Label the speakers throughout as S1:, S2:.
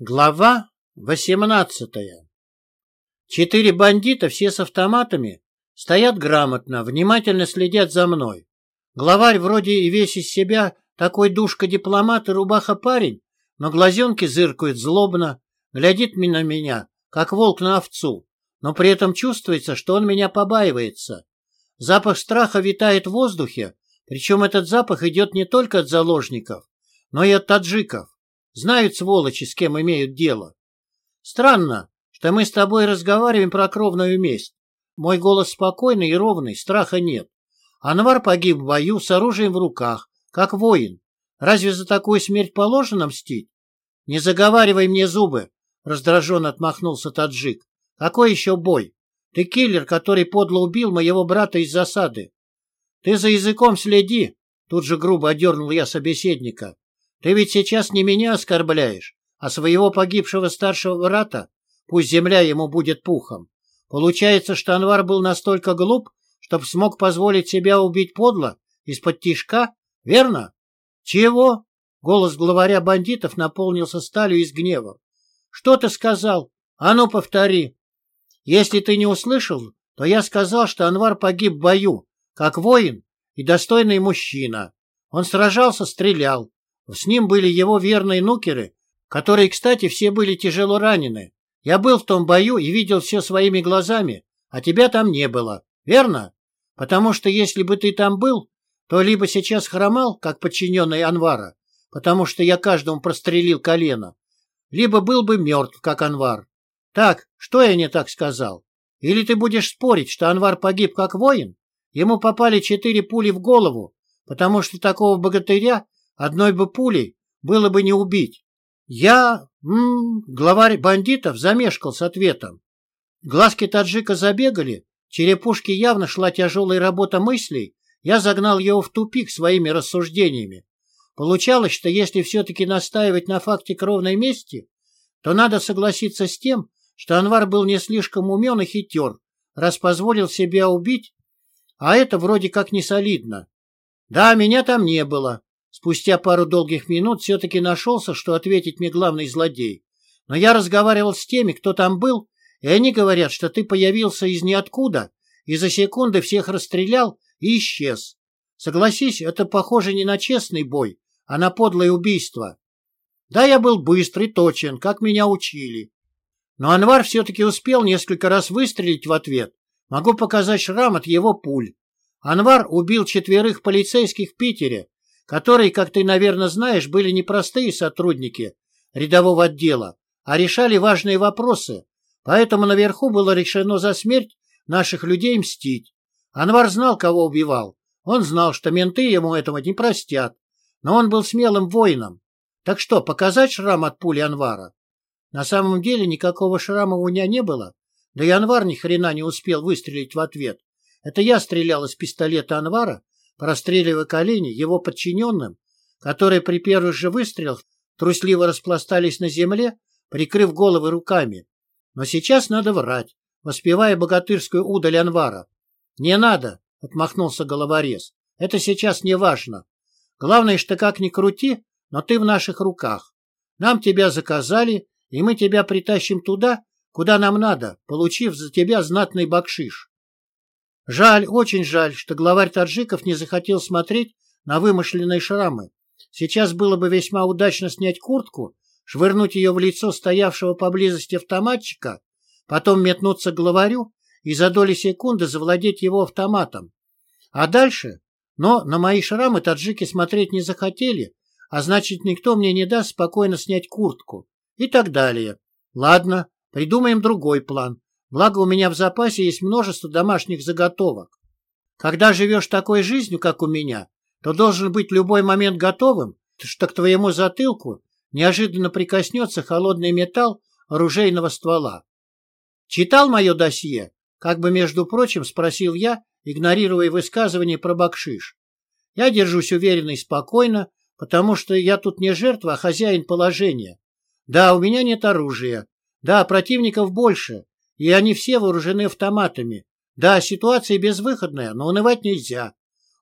S1: Глава восемнадцатая Четыре бандита, все с автоматами, стоят грамотно, внимательно следят за мной. Главарь вроде и весь из себя такой душка-дипломат и рубаха-парень, но глазенки зыркают злобно, глядит на меня, как волк на овцу, но при этом чувствуется, что он меня побаивается. Запах страха витает в воздухе, причем этот запах идет не только от заложников, но и от таджиков. Знают сволочи, с кем имеют дело. Странно, что мы с тобой разговариваем про кровную месть. Мой голос спокойный и ровный, страха нет. Анвар погиб в бою с оружием в руках, как воин. Разве за такую смерть положено мстить? Не заговаривай мне зубы, раздраженно отмахнулся таджик. Какой еще бой? Ты киллер, который подло убил моего брата из засады. Ты за языком следи, тут же грубо одернул я собеседника. Ты ведь сейчас не меня оскорбляешь, а своего погибшего старшего брата, пусть земля ему будет пухом. Получается, что Анвар был настолько глуп, чтоб смог позволить себя убить подло, из-под тишка, верно? Чего? Голос главаря бандитов наполнился сталью из гнева. Что ты сказал? А ну, повтори. Если ты не услышал, то я сказал, что Анвар погиб в бою, как воин и достойный мужчина. Он сражался, стрелял, с ним были его верные нукеры, которые, кстати, все были тяжело ранены. Я был в том бою и видел все своими глазами, а тебя там не было, верно? Потому что если бы ты там был, то либо сейчас хромал, как подчиненный Анвара, потому что я каждому прострелил колено, либо был бы мертв, как Анвар. Так, что я не так сказал? Или ты будешь спорить, что Анвар погиб как воин? Ему попали четыре пули в голову, потому что такого богатыря Одной бы пулей было бы не убить. Я, м -м, главарь бандитов, замешкал с ответом. Глазки таджика забегали, черепушке явно шла тяжелая работа мыслей, я загнал его в тупик своими рассуждениями. Получалось, что если все-таки настаивать на факте кровной мести, то надо согласиться с тем, что Анвар был не слишком умен и хитер, раз позволил себя убить, а это вроде как не солидно. Да, меня там не было, Спустя пару долгих минут все-таки нашелся, что ответить мне главный злодей. Но я разговаривал с теми, кто там был, и они говорят, что ты появился из ниоткуда и за секунды всех расстрелял и исчез. Согласись, это похоже не на честный бой, а на подлое убийство. Да, я был быстрый, точен, как меня учили. Но Анвар все-таки успел несколько раз выстрелить в ответ. Могу показать шрам от его пуль. Анвар убил четверых полицейских в Питере, которые, как ты, наверное, знаешь, были не простые сотрудники рядового отдела, а решали важные вопросы, поэтому наверху было решено за смерть наших людей мстить. Анвар знал, кого убивал. Он знал, что менты ему этого не простят, но он был смелым воином. Так что, показать шрам от пули Анвара? На самом деле никакого шрама у меня не было, да и Анвар ни хрена не успел выстрелить в ответ. Это я стрелял из пистолета Анвара, простреливая колени его подчиненным, которые при первых же выстрелах трусливо распластались на земле, прикрыв головы руками. Но сейчас надо врать, воспевая богатырскую удаль Анвара. — Не надо, — отмахнулся головорез. — Это сейчас не важно. Главное, что как ни крути, но ты в наших руках. Нам тебя заказали, и мы тебя притащим туда, куда нам надо, получив за тебя знатный бакшиш. Жаль, очень жаль, что главарь таджиков не захотел смотреть на вымышленные шрамы. Сейчас было бы весьма удачно снять куртку, швырнуть ее в лицо стоявшего поблизости автоматчика, потом метнуться к главарю и за доли секунды завладеть его автоматом. А дальше? Но на мои шрамы таджики смотреть не захотели, а значит, никто мне не даст спокойно снять куртку. И так далее. Ладно, придумаем другой план. Благо у меня в запасе есть множество домашних заготовок. Когда живешь такой жизнью, как у меня, то должен быть любой момент готовым, что к твоему затылку неожиданно прикоснется холодный металл оружейного ствола. Читал мое досье? Как бы, между прочим, спросил я, игнорируя высказывание про бакшиш. Я держусь уверенно и спокойно, потому что я тут не жертва, а хозяин положения. Да, у меня нет оружия. Да, противников больше, и они все вооружены автоматами. Да, ситуация безвыходная, но унывать нельзя.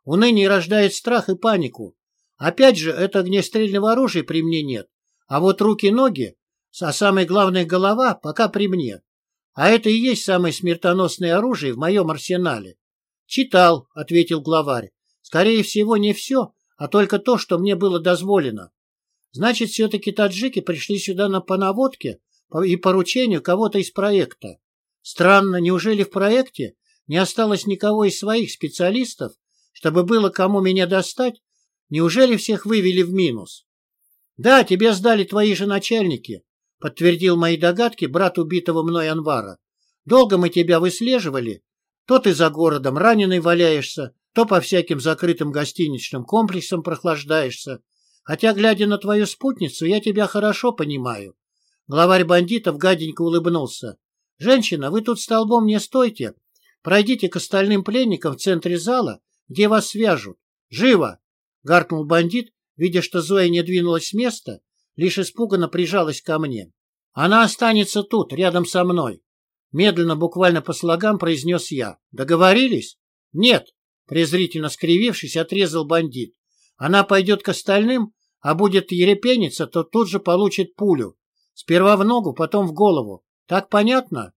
S1: Уныние рождает страх и панику. Опять же, это огнестрельного оружия при мне нет. А вот руки-ноги, а самое главное голова пока при мне. А это и есть самое смертоносное оружие в моем арсенале. Читал, ответил главарь. Скорее всего, не все, а только то, что мне было дозволено. Значит, все-таки таджики пришли сюда на по наводке и поручению кого-то из проекта. Странно, неужели в проекте не осталось никого из своих специалистов, чтобы было кому меня достать? Неужели всех вывели в минус? Да, тебе сдали твои же начальники, подтвердил мои догадки брат убитого мной Анвара. Долго мы тебя выслеживали. То ты за городом раненый валяешься, то по всяким закрытым гостиничным комплексам прохлаждаешься. Хотя, глядя на твою спутницу, я тебя хорошо понимаю. Главарь бандитов гаденько улыбнулся. «Женщина, вы тут столбом не стойте. Пройдите к остальным пленникам в центре зала, где вас свяжут. Живо!» — гаркнул бандит, видя, что Зоя не двинулась с места, лишь испуганно прижалась ко мне. «Она останется тут, рядом со мной», — медленно, буквально по слогам произнес я. «Договорились?» «Нет», — презрительно скривившись, отрезал бандит. «Она пойдет к остальным, а будет ерепениться, то тут же получит пулю. Сперва в ногу, потом в голову. Так понятно?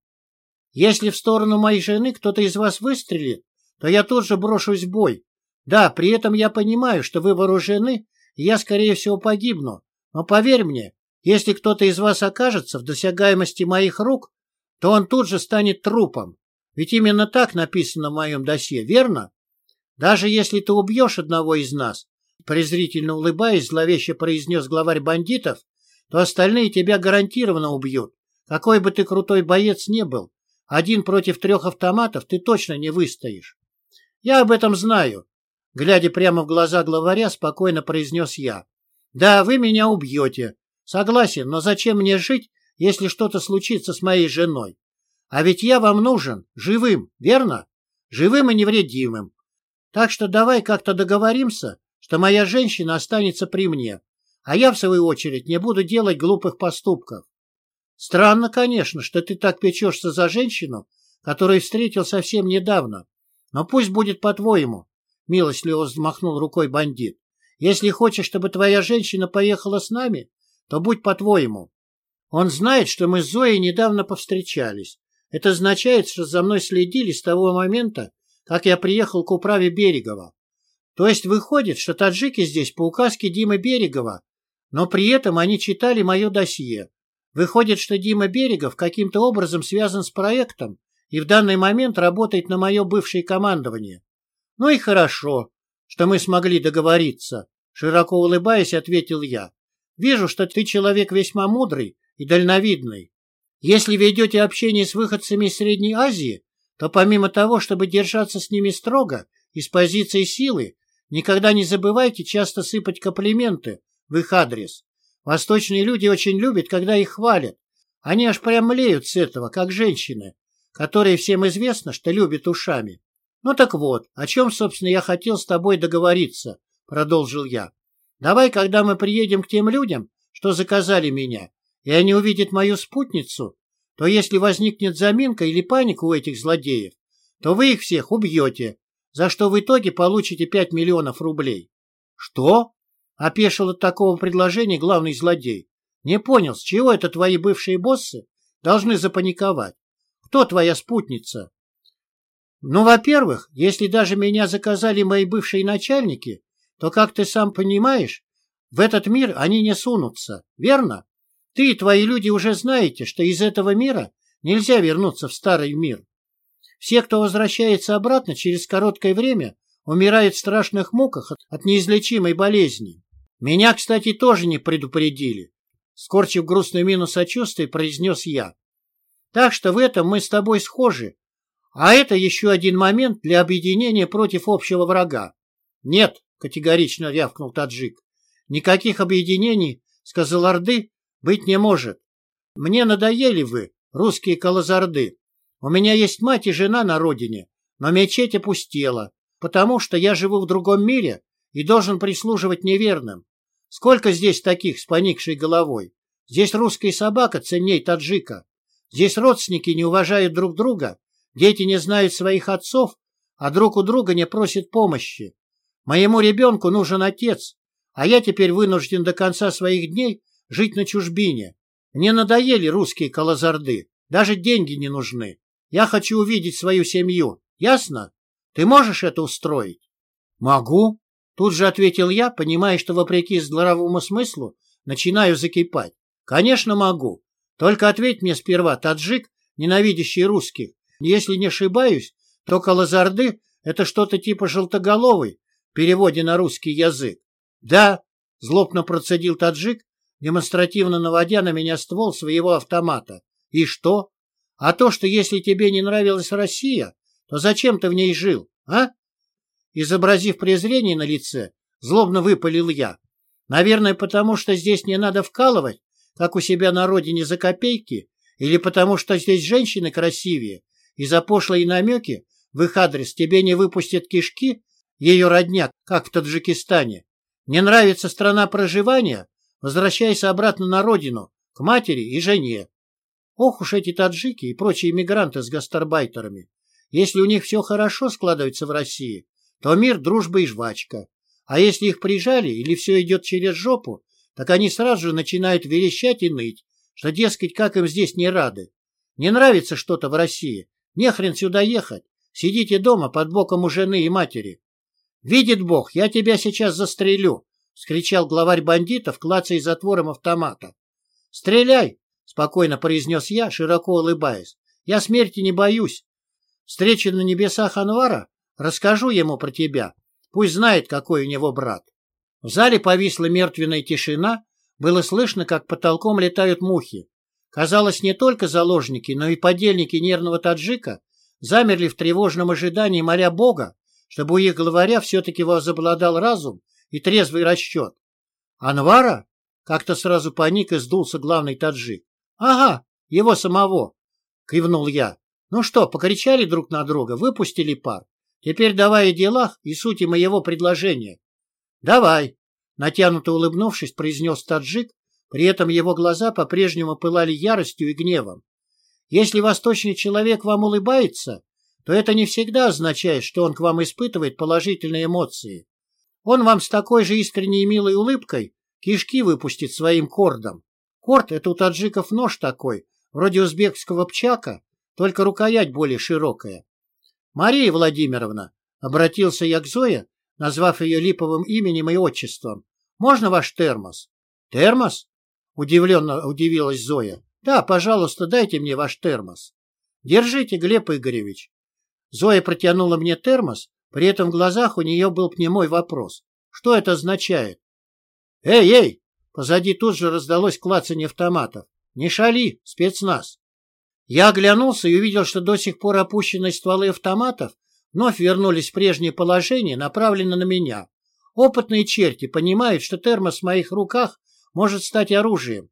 S1: Если в сторону моей жены кто-то из вас выстрелит, то я тут же брошусь в бой. Да, при этом я понимаю, что вы вооружены, и я, скорее всего, погибну. Но поверь мне, если кто-то из вас окажется в досягаемости моих рук, то он тут же станет трупом. Ведь именно так написано в моем досье, верно? Даже если ты убьешь одного из нас, презрительно улыбаясь, зловеще произнес главарь бандитов, то остальные тебя гарантированно убьют. Какой бы ты крутой боец не был, один против трех автоматов ты точно не выстоишь. Я об этом знаю. Глядя прямо в глаза главаря, спокойно произнес я. Да, вы меня убьете. Согласен, но зачем мне жить, если что-то случится с моей женой? А ведь я вам нужен, живым, верно? Живым и невредимым. Так что давай как-то договоримся, что моя женщина останется при мне, а я, в свою очередь, не буду делать глупых поступков. Странно, конечно, что ты так печешься за женщину, которую встретил совсем недавно. Но пусть будет по-твоему, — милостливо взмахнул рукой бандит. Если хочешь, чтобы твоя женщина поехала с нами, то будь по-твоему. Он знает, что мы с Зоей недавно повстречались. Это означает, что за мной следили с того момента, как я приехал к управе Берегова. То есть выходит, что таджики здесь по указке Димы Берегова но при этом они читали мое досье. Выходит, что Дима Берегов каким-то образом связан с проектом и в данный момент работает на мое бывшее командование. Ну и хорошо, что мы смогли договориться, широко улыбаясь, ответил я. Вижу, что ты человек весьма мудрый и дальновидный. Если ведете общение с выходцами из Средней Азии, то помимо того, чтобы держаться с ними строго и с позиции силы, никогда не забывайте часто сыпать комплименты в их адрес. Восточные люди очень любят, когда их хвалят. Они аж прям млеют с этого, как женщины, которые всем известно, что любят ушами. Ну так вот, о чем, собственно, я хотел с тобой договориться, продолжил я. Давай, когда мы приедем к тем людям, что заказали меня, и они увидят мою спутницу, то если возникнет заминка или паника у этих злодеев, то вы их всех убьете, за что в итоге получите пять миллионов рублей. Что? Опешил от такого предложения главный злодей. Не понял, с чего это твои бывшие боссы должны запаниковать? Кто твоя спутница? Ну, во-первых, если даже меня заказали мои бывшие начальники, то, как ты сам понимаешь, в этот мир они не сунутся, верно? Ты и твои люди уже знаете, что из этого мира нельзя вернуться в старый мир. Все, кто возвращается обратно через короткое время, умирают в страшных муках от неизлечимой болезни. Меня, кстати, тоже не предупредили. Скорчив грустную мину сочувствия, произнес я. Так что в этом мы с тобой схожи. А это еще один момент для объединения против общего врага. Нет, категорично рявкнул таджик. Никаких объединений, сказал Орды, быть не может. Мне надоели вы, русские колозарды. У меня есть мать и жена на родине, но мечеть опустела, потому что я живу в другом мире и должен прислуживать неверным. Сколько здесь таких с поникшей головой? Здесь русская собака ценней таджика. Здесь родственники не уважают друг друга, дети не знают своих отцов, а друг у друга не просят помощи. Моему ребенку нужен отец, а я теперь вынужден до конца своих дней жить на чужбине. Мне надоели русские колозарды. Даже деньги не нужны. Я хочу увидеть свою семью. Ясно? Ты можешь это устроить? Могу. Тут же ответил я, понимая, что вопреки здравому смыслу начинаю закипать. Конечно, могу. Только ответь мне сперва, таджик, ненавидящий русских. Если не ошибаюсь, то колозарды — это что-то типа желтоголовый в переводе на русский язык. Да, злобно процедил таджик, демонстративно наводя на меня ствол своего автомата. И что? А то, что если тебе не нравилась Россия, то зачем ты в ней жил, а? Изобразив презрение на лице, злобно выпалил я. Наверное, потому что здесь не надо вкалывать, как у себя на родине за копейки, или потому что здесь женщины красивее, и за пошлые намеки в их адрес тебе не выпустят кишки, ее родня, как в Таджикистане. Не нравится страна проживания? Возвращайся обратно на родину, к матери и жене. Ох уж эти таджики и прочие иммигранты с гастарбайтерами. Если у них все хорошо складывается в России, то мир, дружба и жвачка. А если их прижали или все идет через жопу, так они сразу же начинают верещать и ныть, что, дескать, как им здесь не рады. Не нравится что-то в России, не хрен сюда ехать. Сидите дома под боком у жены и матери. «Видит Бог, я тебя сейчас застрелю!» — скричал главарь бандитов, клацая затвором автомата. «Стреляй!» — спокойно произнес я, широко улыбаясь. «Я смерти не боюсь. Встречу на небесах Анвара, расскажу ему про тебя. Пусть знает, какой у него брат». В зале повисла мертвенная тишина, было слышно, как потолком летают мухи. Казалось, не только заложники, но и подельники нервного таджика замерли в тревожном ожидании, моля Бога, чтобы у их главаря все-таки возобладал разум и трезвый расчет. «Анвара?» — как-то сразу паник и сдулся главный таджик. «Ага, его самого!» — кивнул я. «Ну что, покричали друг на друга, выпустили пар. Теперь давай о делах и сути моего предложения». «Давай!» — натянуто улыбнувшись, произнес таджик, при этом его глаза по-прежнему пылали яростью и гневом. Если восточный человек вам улыбается, то это не всегда означает, что он к вам испытывает положительные эмоции. Он вам с такой же искренней и милой улыбкой кишки выпустит своим кордом. Корд — это у таджиков нож такой, вроде узбекского пчака, только рукоять более широкая. «Мария Владимировна», — обратился я к Зое, назвав ее липовым именем и отчеством, — «можно ваш термос?» «Термос?» — удивленно удивилась Зоя. «Да, пожалуйста, дайте мне ваш термос». «Держите, Глеб Игоревич». Зоя протянула мне термос, при этом в глазах у нее был немой вопрос. Что это означает? «Эй, эй!» Позади тут же раздалось клацанье автоматов. «Не шали, спецназ!» Я оглянулся и увидел, что до сих пор опущенные стволы автоматов вновь вернулись в прежнее положение, направленные на меня. Опытные черти понимают, что термос в моих руках может стать оружием.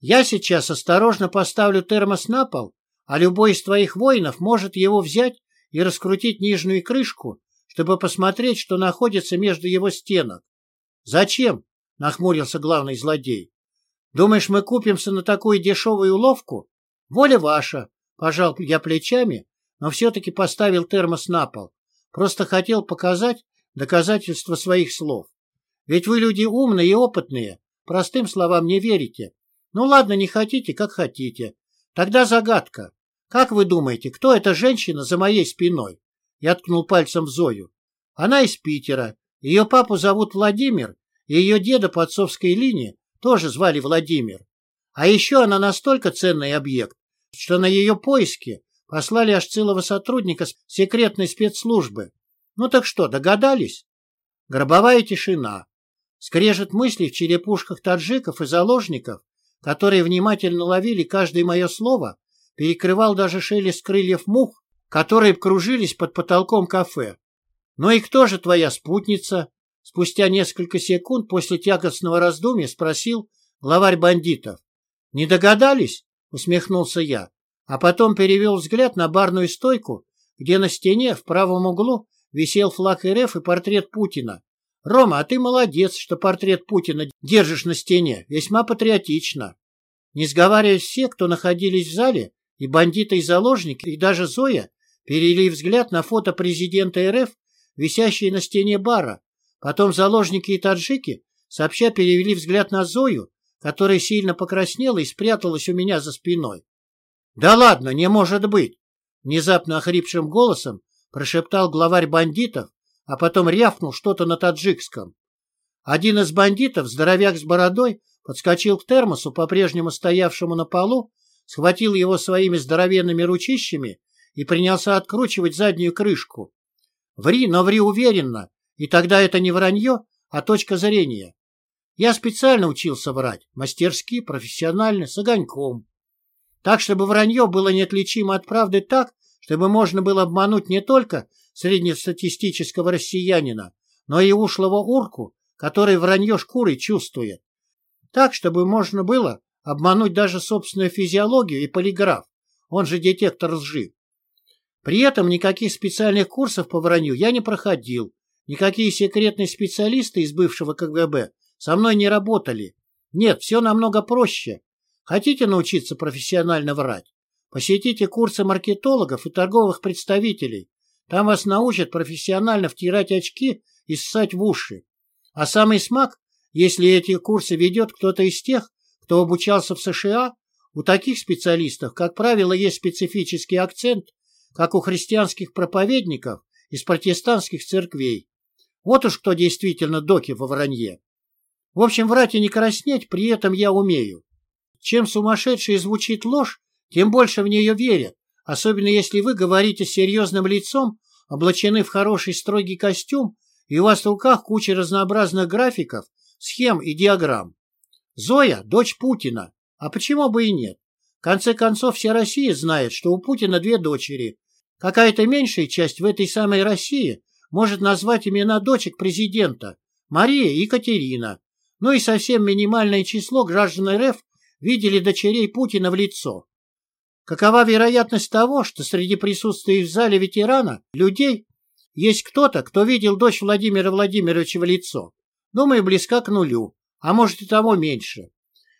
S1: Я сейчас осторожно поставлю термос на пол, а любой из твоих воинов может его взять и раскрутить нижнюю крышку, чтобы посмотреть, что находится между его стенок. «Зачем?» — нахмурился главный злодей. «Думаешь, мы купимся на такую дешевую уловку? Воля ваша!» — пожал я плечами, но все-таки поставил термос на пол. Просто хотел показать доказательства своих слов. Ведь вы люди умные и опытные, Простым словам не верите. Ну ладно, не хотите, как хотите. Тогда загадка. Как вы думаете, кто эта женщина за моей спиной? Я ткнул пальцем в Зою. Она из Питера. Ее папу зовут Владимир, и ее деда по отцовской линии тоже звали Владимир. А еще она настолько ценный объект, что на ее поиски послали аж целого сотрудника секретной спецслужбы. Ну так что, догадались? Гробовая тишина. Скрежет мыслей в черепушках таджиков и заложников, которые внимательно ловили каждое мое слово, перекрывал даже шелест крыльев мух, которые кружились под потолком кафе. «Ну и кто же твоя спутница?» Спустя несколько секунд после тягостного раздумья спросил главарь бандитов. «Не догадались?» — усмехнулся я, а потом перевел взгляд на барную стойку, где на стене в правом углу висел флаг РФ и портрет Путина, Рома, а ты молодец, что портрет Путина держишь на стене. Весьма патриотично. Не сговариваясь все, кто находились в зале, и бандиты, и заложники, и даже Зоя, перевели взгляд на фото президента РФ, висящее на стене бара. Потом заложники и таджики, сообща перевели взгляд на Зою, которая сильно покраснела и спряталась у меня за спиной. «Да ладно, не может быть!» Внезапно охрипшим голосом прошептал главарь бандитов, а потом рявкнул что-то на таджикском. Один из бандитов, здоровяк с бородой, подскочил к термосу, по-прежнему стоявшему на полу, схватил его своими здоровенными ручищами и принялся откручивать заднюю крышку. Ври, но ври уверенно, и тогда это не вранье, а точка зрения. Я специально учился врать, мастерски, профессионально, с огоньком. Так, чтобы вранье было неотличимо от правды так, чтобы можно было обмануть не только среднестатистического россиянина, но и ушлого урку, который вранье шкурой чувствует. Так, чтобы можно было обмануть даже собственную физиологию и полиграф, он же детектор лжи. При этом никаких специальных курсов по вранью я не проходил, никакие секретные специалисты из бывшего КГБ со мной не работали. Нет, все намного проще. Хотите научиться профессионально врать? Посетите курсы маркетологов и торговых представителей. Там вас научат профессионально втирать очки и ссать в уши. А самый смак, если эти курсы ведет кто-то из тех, кто обучался в США, у таких специалистов, как правило, есть специфический акцент, как у христианских проповедников из протестантских церквей. Вот уж кто действительно доки во вранье. В общем, врать и не краснеть при этом я умею. Чем сумасшедшей звучит ложь, тем больше в нее верят, особенно если вы говорите серьезным лицом, облачены в хороший строгий костюм, и у вас в руках куча разнообразных графиков, схем и диаграмм. Зоя – дочь Путина. А почему бы и нет? В конце концов, вся Россия знает, что у Путина две дочери. Какая-то меньшая часть в этой самой России может назвать имена дочек президента – Мария и Екатерина. Ну и совсем минимальное число граждан РФ видели дочерей Путина в лицо. Какова вероятность того, что среди присутствующих в зале ветерана людей есть кто-то, кто видел дочь Владимира Владимировича в лицо? Думаю, близка к нулю а может и того меньше.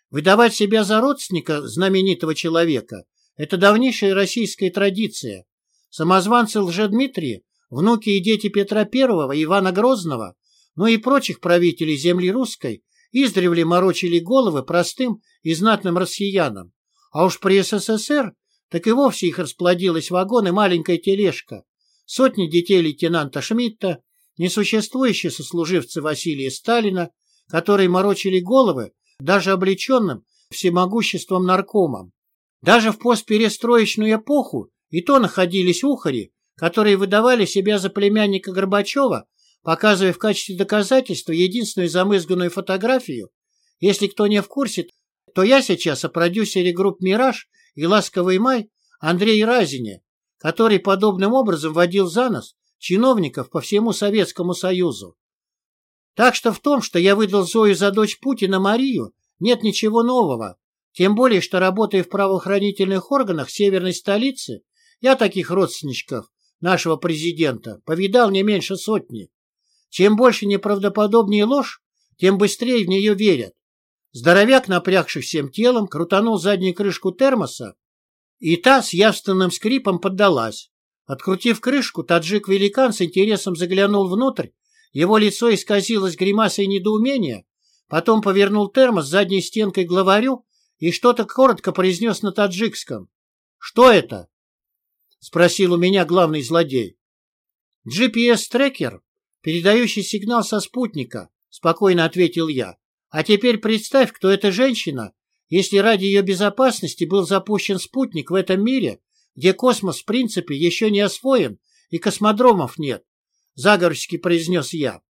S1: Выдавать себя за родственника знаменитого человека – это давнейшая российская традиция. Самозванцы Лжедмитрия, внуки и дети Петра I, Ивана Грозного, ну и прочих правителей земли русской издревле морочили головы простым и знатным россиянам. А уж при СССР так и вовсе их расплодилась вагон и маленькая тележка. Сотни детей лейтенанта Шмидта, несуществующие сослуживцы Василия Сталина, которые морочили головы даже облеченным всемогуществом наркомам. Даже в постперестроечную эпоху и то находились ухари, которые выдавали себя за племянника Горбачева, показывая в качестве доказательства единственную замызганную фотографию. Если кто не в курсе, то я сейчас о продюсере групп «Мираж» и «Ласковый май» Андрей Разине, который подобным образом водил за нос чиновников по всему Советскому Союзу. Так что в том, что я выдал Зою за дочь Путина Марию, нет ничего нового. Тем более, что работая в правоохранительных органах северной столицы, я таких родственничков нашего президента повидал не меньше сотни. Чем больше неправдоподобнее ложь, тем быстрее в нее верят. Здоровяк, напрягший всем телом, крутанул заднюю крышку термоса, и та с явственным скрипом поддалась. Открутив крышку, таджик-великан с интересом заглянул внутрь его лицо исказилось гримасой недоумения, потом повернул термос задней стенкой главарю и что-то коротко произнес на таджикском. «Что это?» — спросил у меня главный злодей. «GPS-трекер, передающий сигнал со спутника», — спокойно ответил я. «А теперь представь, кто эта женщина, если ради ее безопасности был запущен спутник в этом мире, где космос в принципе еще не освоен и космодромов нет заговорчески произнес я.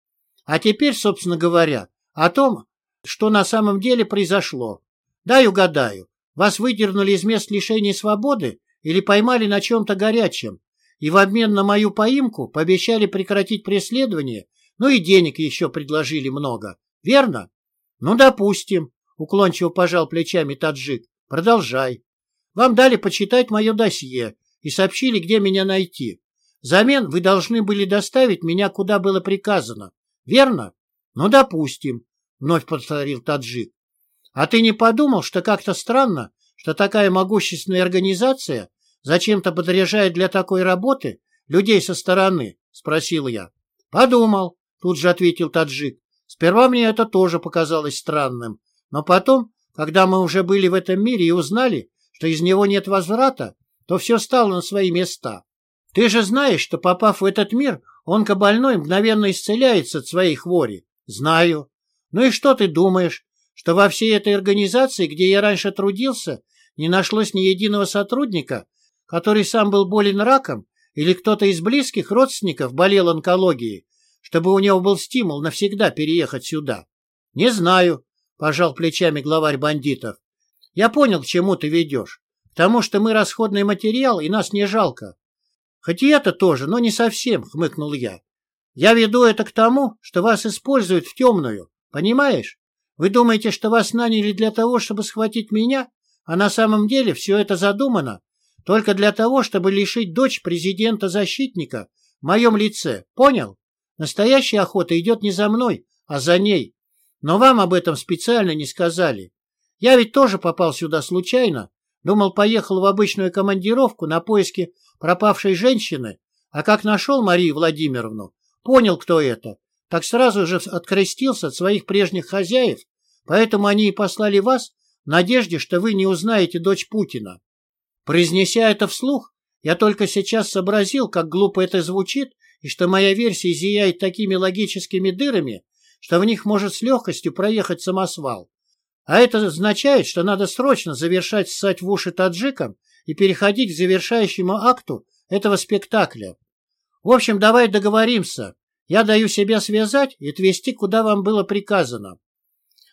S1: А теперь, собственно говоря, о том, что на самом деле произошло. Дай угадаю, вас выдернули из мест лишения свободы или поймали на чем-то горячем, и в обмен на мою поимку пообещали прекратить преследование, ну и денег еще предложили много. Верно? Ну, допустим, уклончиво пожал плечами таджик. Продолжай. Вам дали почитать мое досье и сообщили, где меня найти. Взамен вы должны были доставить меня, куда было приказано. Верно? Ну, допустим, — вновь повторил таджик. А ты не подумал, что как-то странно, что такая могущественная организация зачем-то подряжает для такой работы людей со стороны? — спросил я. — Подумал, — тут же ответил таджик. Сперва мне это тоже показалось странным, но потом когда мы уже были в этом мире и узнали, что из него нет возврата, то все стало на свои места. Ты же знаешь, что, попав в этот мир, онкобольной мгновенно исцеляется от своей хвори. Знаю. Ну и что ты думаешь, что во всей этой организации, где я раньше трудился, не нашлось ни единого сотрудника, который сам был болен раком, или кто-то из близких родственников болел онкологией, чтобы у него был стимул навсегда переехать сюда? Не знаю, пожал плечами главарь бандитов. Я понял, к чему ты ведешь. К тому, что мы расходный материал, и нас не жалко. Хоть и это тоже, но не совсем, хмыкнул я. Я веду это к тому, что вас используют в темную, понимаешь? Вы думаете, что вас наняли для того, чтобы схватить меня, а на самом деле все это задумано только для того, чтобы лишить дочь президента-защитника в моем лице, понял? Настоящая охота идет не за мной, а за ней. Но вам об этом специально не сказали. Я ведь тоже попал сюда случайно. Думал, поехал в обычную командировку на поиски пропавшей женщины, а как нашел Марию Владимировну, понял, кто это, так сразу же открестился от своих прежних хозяев, поэтому они и послали вас в надежде, что вы не узнаете дочь Путина. Произнеся это вслух, я только сейчас сообразил, как глупо это звучит, и что моя версия зияет такими логическими дырами, что в них может с легкостью проехать самосвал. А это означает, что надо срочно завершать ссать в уши таджикам и переходить к завершающему акту этого спектакля. В общем, давай договоримся. Я даю себя связать и отвезти, куда вам было приказано.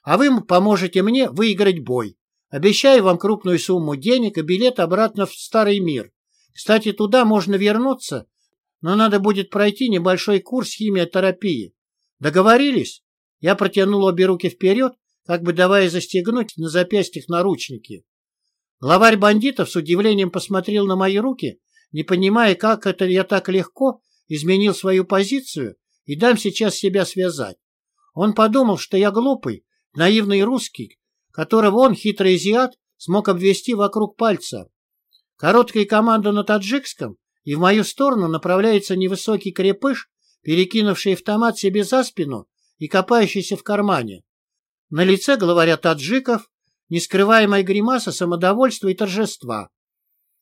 S1: А вы поможете мне выиграть бой. Обещаю вам крупную сумму денег и билет обратно в Старый мир. Кстати, туда можно вернуться, но надо будет пройти небольшой курс химиотерапии. Договорились? Я протянул обе руки вперед, как бы давая застегнуть на запястьях наручники. Главарь бандитов с удивлением посмотрел на мои руки, не понимая, как это я так легко изменил свою позицию и дам сейчас себя связать. Он подумал, что я глупый, наивный русский, которого он, хитрый азиат, смог обвести вокруг пальца. Короткая команда на таджикском, и в мою сторону направляется невысокий крепыш, перекинувший автомат себе за спину и копающийся в кармане. На лице главаря таджиков нескрываемая гримаса самодовольства и торжества.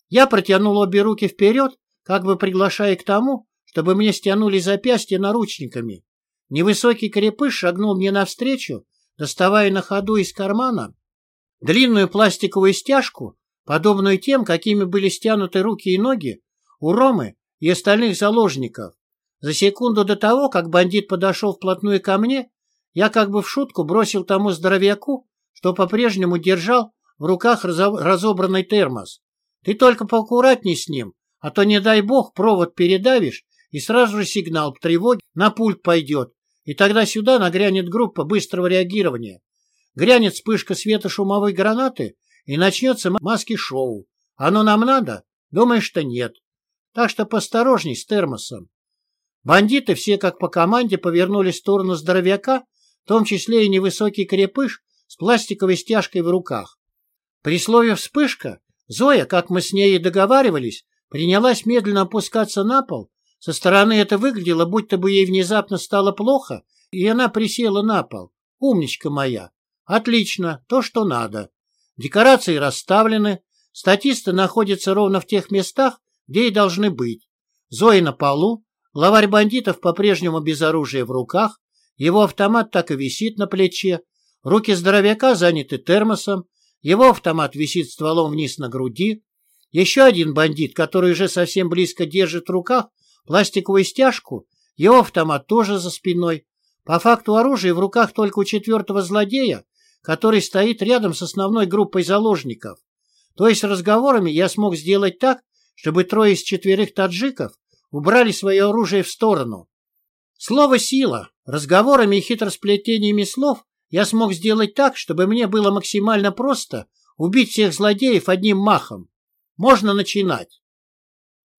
S1: Я протянул обе руки вперед, как бы приглашая к тому, чтобы мне стянули запястья наручниками. Невысокий крепыш шагнул мне навстречу, доставая на ходу из кармана длинную пластиковую стяжку, подобную тем, какими были стянуты руки и ноги у Ромы и остальных заложников. За секунду до того, как бандит подошел вплотную ко мне, я как бы в шутку бросил тому здоровяку, что по-прежнему держал в руках разобранный термос. Ты только поаккуратней с ним, а то, не дай бог, провод передавишь, и сразу же сигнал тревоги на пульт пойдет, и тогда сюда нагрянет группа быстрого реагирования. Грянет вспышка светошумовой гранаты, и начнется маски-шоу. Оно нам надо? Думаешь, что нет. Так что посторожней с термосом. Бандиты все как по команде повернулись в сторону здоровяка, в том числе и невысокий крепыш с пластиковой стяжкой в руках. При слове «вспышка» Зоя, как мы с ней и договаривались, принялась медленно опускаться на пол. Со стороны это выглядело, будто бы ей внезапно стало плохо, и она присела на пол. Умничка моя. Отлично, то, что надо. Декорации расставлены, статисты находятся ровно в тех местах, где и должны быть. Зоя на полу, главарь бандитов по-прежнему без оружия в руках, его автомат так и висит на плече, руки здоровяка заняты термосом, его автомат висит стволом вниз на груди, еще один бандит, который уже совсем близко держит в руках пластиковую стяжку, его автомат тоже за спиной. По факту оружия в руках только у четвертого злодея, который стоит рядом с основной группой заложников. То есть разговорами я смог сделать так, чтобы трое из четверых таджиков убрали свое оружие в сторону. Слово «сила». Разговорами и хитросплетениями слов я смог сделать так, чтобы мне было максимально просто убить всех злодеев одним махом. Можно начинать.